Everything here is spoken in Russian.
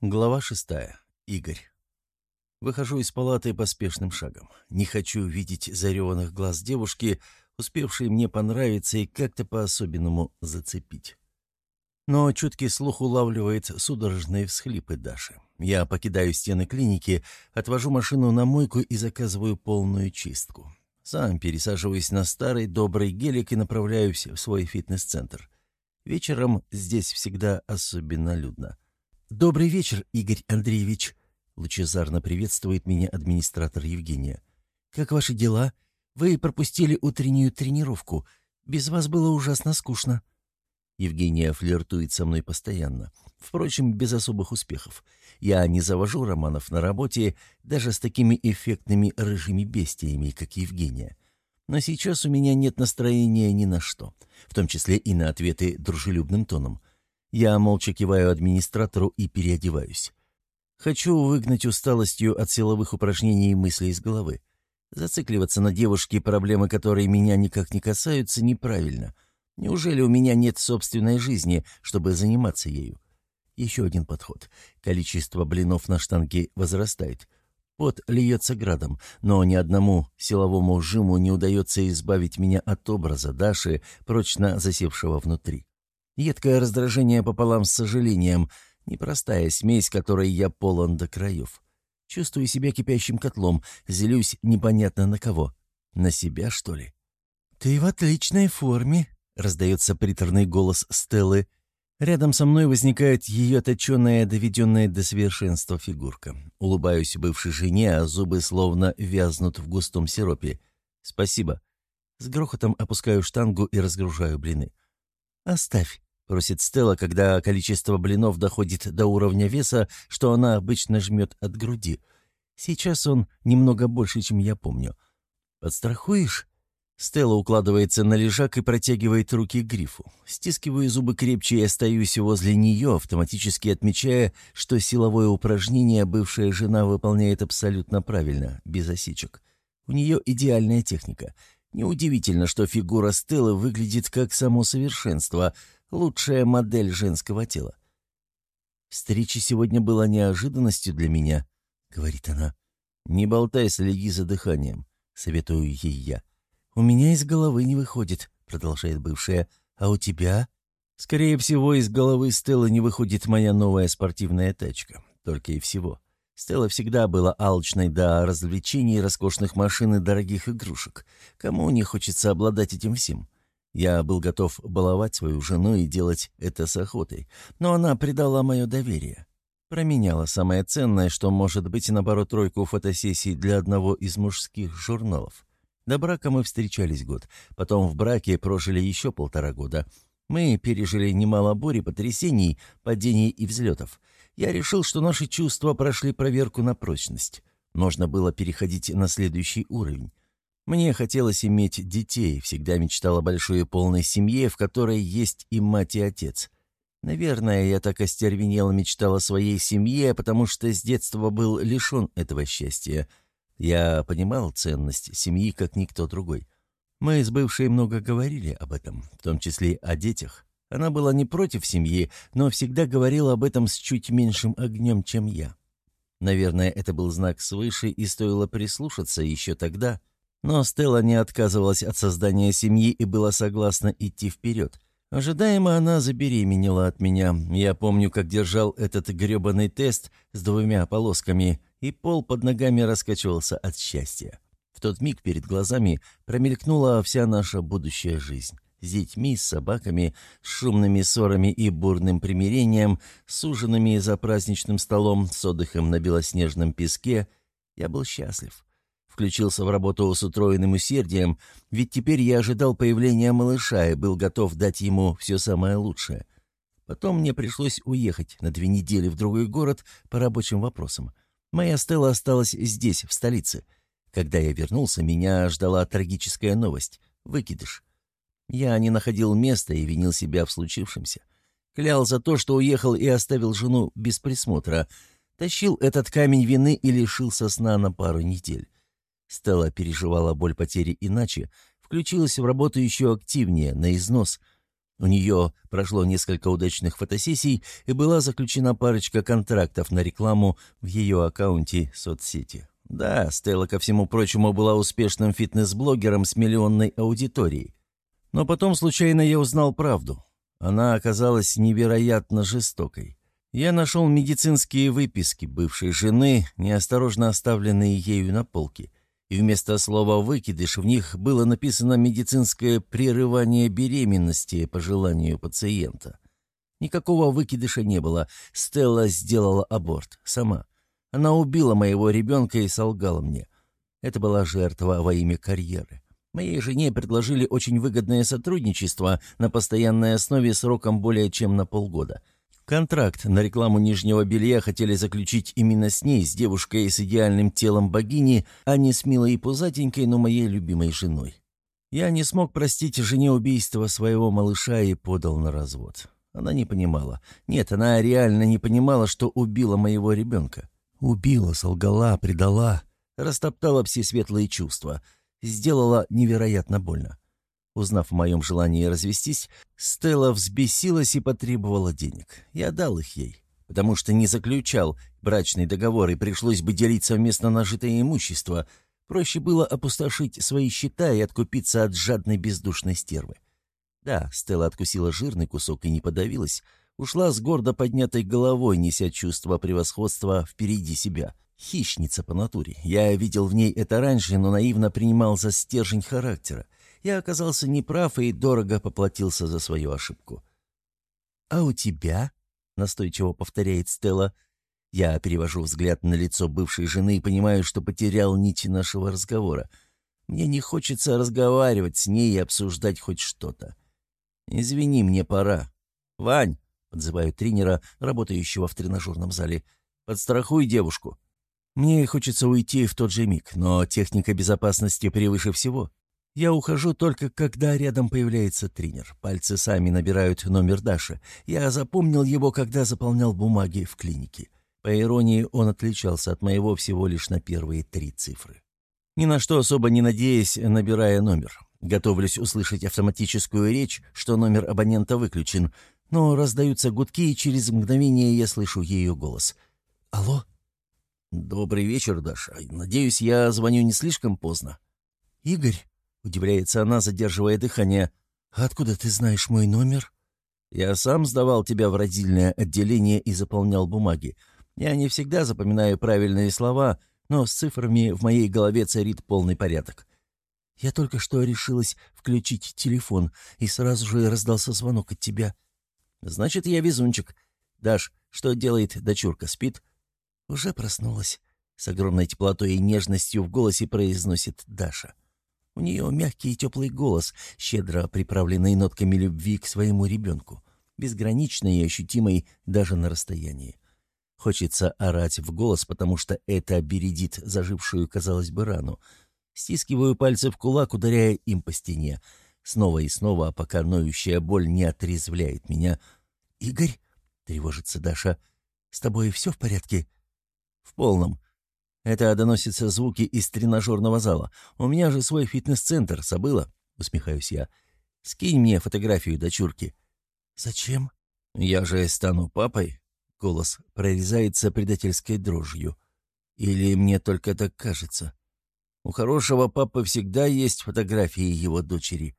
Глава шестая. Игорь. Выхожу из палаты поспешным шагом. Не хочу видеть зареванных глаз девушки, успевшей мне понравиться и как-то по-особенному зацепить. Но чуткий слух улавливает судорожные всхлипы Даши. Я покидаю стены клиники, отвожу машину на мойку и заказываю полную чистку. Сам пересаживаюсь на старый добрый гелик и направляюсь в свой фитнес-центр. Вечером здесь всегда особенно людно. «Добрый вечер, Игорь Андреевич!» Лучезарно приветствует меня администратор Евгения. «Как ваши дела? Вы пропустили утреннюю тренировку. Без вас было ужасно скучно». Евгения флиртует со мной постоянно. Впрочем, без особых успехов. Я не завожу романов на работе, даже с такими эффектными рыжими бестиями, как Евгения. Но сейчас у меня нет настроения ни на что, в том числе и на ответы дружелюбным тоном. Я молча киваю администратору и переодеваюсь. Хочу выгнать усталостью от силовых упражнений мысли из головы. Зацикливаться на девушке, проблемы которой меня никак не касаются, неправильно. Неужели у меня нет собственной жизни, чтобы заниматься ею? Еще один подход. Количество блинов на штанге возрастает. Пот льется градом, но ни одному силовому жиму не удается избавить меня от образа Даши, прочно засевшего внутри. Едкое раздражение пополам с сожалением. Непростая смесь, которой я полон до краев. Чувствую себя кипящим котлом, злюсь непонятно на кого. На себя, что ли? «Ты в отличной форме», — раздается приторный голос Стеллы. Рядом со мной возникает ее точеная, доведенная до совершенства фигурка. Улыбаюсь бывшей жене, а зубы словно вязнут в густом сиропе. «Спасибо». С грохотом опускаю штангу и разгружаю блины. «Оставь», просит Стелла, когда количество блинов доходит до уровня веса, что она обычно жмет от груди. Сейчас он немного больше, чем я помню. «Подстрахуешь?» Стелла укладывается на лежак и протягивает руки к грифу. Стискиваю зубы крепче и остаюсь возле нее, автоматически отмечая, что силовое упражнение бывшая жена выполняет абсолютно правильно, без осечек. У нее идеальная техника. Неудивительно, что фигура Стеллы выглядит как само совершенство — лучшая модель женского тела. «Встреча сегодня была неожиданностью для меня», — говорит она. «Не болтай, следи за дыханием», — советую ей я. «У меня из головы не выходит», — продолжает бывшая. «А у тебя?» «Скорее всего, из головы Стеллы не выходит моя новая спортивная тачка. Только и всего. Стелла всегда была алчной до развлечений, роскошных машин и дорогих игрушек. Кому не хочется обладать этим всем?» Я был готов баловать свою жену и делать это с охотой, но она предала мое доверие. Променяла самое ценное, что может быть, наоборот, тройку фотосессий для одного из мужских журналов. До брака мы встречались год, потом в браке прожили еще полтора года. Мы пережили немало бурь и потрясений, падений и взлетов. Я решил, что наши чувства прошли проверку на прочность. Можно было переходить на следующий уровень. Мне хотелось иметь детей, всегда мечтал о большой и полной семье, в которой есть и мать, и отец. Наверное, я так остервенело мечтал о своей семье, потому что с детства был лишен этого счастья. Я понимал ценность семьи, как никто другой. Мы с бывшей много говорили об этом, в том числе о детях. Она была не против семьи, но всегда говорила об этом с чуть меньшим огнем, чем я. Наверное, это был знак свыше, и стоило прислушаться еще тогда, но Стелла не отказывалась от создания семьи и была согласна идти вперед. Ожидаемо она забеременела от меня. Я помню, как держал этот гребаный тест с двумя полосками, и пол под ногами раскачивался от счастья. В тот миг перед глазами промелькнула вся наша будущая жизнь. С детьми, с собаками, с шумными ссорами и бурным примирением, с ужинами за праздничным столом, с отдыхом на белоснежном песке. Я был счастлив включился в работу с утроенным усердием, ведь теперь я ожидал появления малыша и был готов дать ему все самое лучшее. Потом мне пришлось уехать на две недели в другой город по рабочим вопросам. Моя Стелла осталась здесь, в столице. Когда я вернулся, меня ждала трагическая новость — выкидыш. Я не находил места и винил себя в случившемся. Клял за то, что уехал и оставил жену без присмотра. Тащил этот камень вины и лишился сна на пару недель. Стелла переживала боль потери иначе, включилась в работу еще активнее, на износ. У нее прошло несколько удачных фотосессий и была заключена парочка контрактов на рекламу в ее аккаунте соцсети. Да, Стелла, ко всему прочему, была успешным фитнес-блогером с миллионной аудиторией. Но потом случайно я узнал правду. Она оказалась невероятно жестокой. Я нашел медицинские выписки бывшей жены, неосторожно оставленные ею на полке. И вместо слова «выкидыш» в них было написано «медицинское прерывание беременности» по желанию пациента. Никакого выкидыша не было. Стелла сделала аборт. Сама. Она убила моего ребенка и солгала мне. Это была жертва во имя карьеры. Моей жене предложили очень выгодное сотрудничество на постоянной основе сроком более чем на полгода – Контракт на рекламу нижнего белья хотели заключить именно с ней, с девушкой с идеальным телом богини, а не с милой и пузатенькой, но моей любимой женой. Я не смог простить жене убийство своего малыша и подал на развод. Она не понимала. Нет, она реально не понимала, что убила моего ребенка. Убила, солгала, предала, растоптала все светлые чувства, сделала невероятно больно. Узнав о моем желании развестись, Стелла взбесилась и потребовала денег. Я дал их ей, потому что не заключал брачный договор, и пришлось бы делить совместно нажитое имущество. Проще было опустошить свои счета и откупиться от жадной бездушной стервы. Да, Стелла откусила жирный кусок и не подавилась. Ушла с гордо поднятой головой, неся чувство превосходства впереди себя. Хищница по натуре. Я видел в ней это раньше, но наивно принимал за стержень характера я оказался неправ и дорого поплатился за свою ошибку. «А у тебя?» — настойчиво повторяет Стелла. Я перевожу взгляд на лицо бывшей жены и понимаю, что потерял нить нашего разговора. Мне не хочется разговаривать с ней и обсуждать хоть что-то. «Извини, мне пора». «Вань!» — подзываю тренера, работающего в тренажерном зале. «Подстрахуй девушку». Мне хочется уйти в тот же миг, но техника безопасности превыше всего. Я ухожу только, когда рядом появляется тренер. Пальцы сами набирают номер Даши. Я запомнил его, когда заполнял бумаги в клинике. По иронии, он отличался от моего всего лишь на первые три цифры. Ни на что особо не надеясь, набирая номер. Готовлюсь услышать автоматическую речь, что номер абонента выключен, но раздаются гудки, и через мгновение я слышу ее голос. «Алло?» «Добрый вечер, Даша. Надеюсь, я звоню не слишком поздно». «Игорь?» — удивляется она, задерживая дыхание. «Откуда ты знаешь мой номер?» «Я сам сдавал тебя в родильное отделение и заполнял бумаги. Я не всегда запоминаю правильные слова, но с цифрами в моей голове царит полный порядок. Я только что решилась включить телефон, и сразу же раздался звонок от тебя. Значит, я везунчик. Даш, что делает дочурка, спит?» «Уже проснулась», — с огромной теплотой и нежностью в голосе произносит Даша. У нее мягкий и теплый голос, щедро приправленный нотками любви к своему ребенку, безграничной и ощутимой даже на расстоянии. Хочется орать в голос, потому что это бередит зажившую, казалось бы, рану. Стискиваю пальцы в кулак, ударяя им по стене. Снова и снова, пока ноющая боль не отрезвляет меня. «Игорь?» — тревожится Даша. «С тобой все в порядке?» «В полном. Это доносятся звуки из тренажерного зала. У меня же свой фитнес-центр, забыла?» — усмехаюсь я. «Скинь мне фотографию дочурки». «Зачем?» «Я же стану папой?» — голос прорезается предательской дрожью. «Или мне только так кажется?» «У хорошего папы всегда есть фотографии его дочери».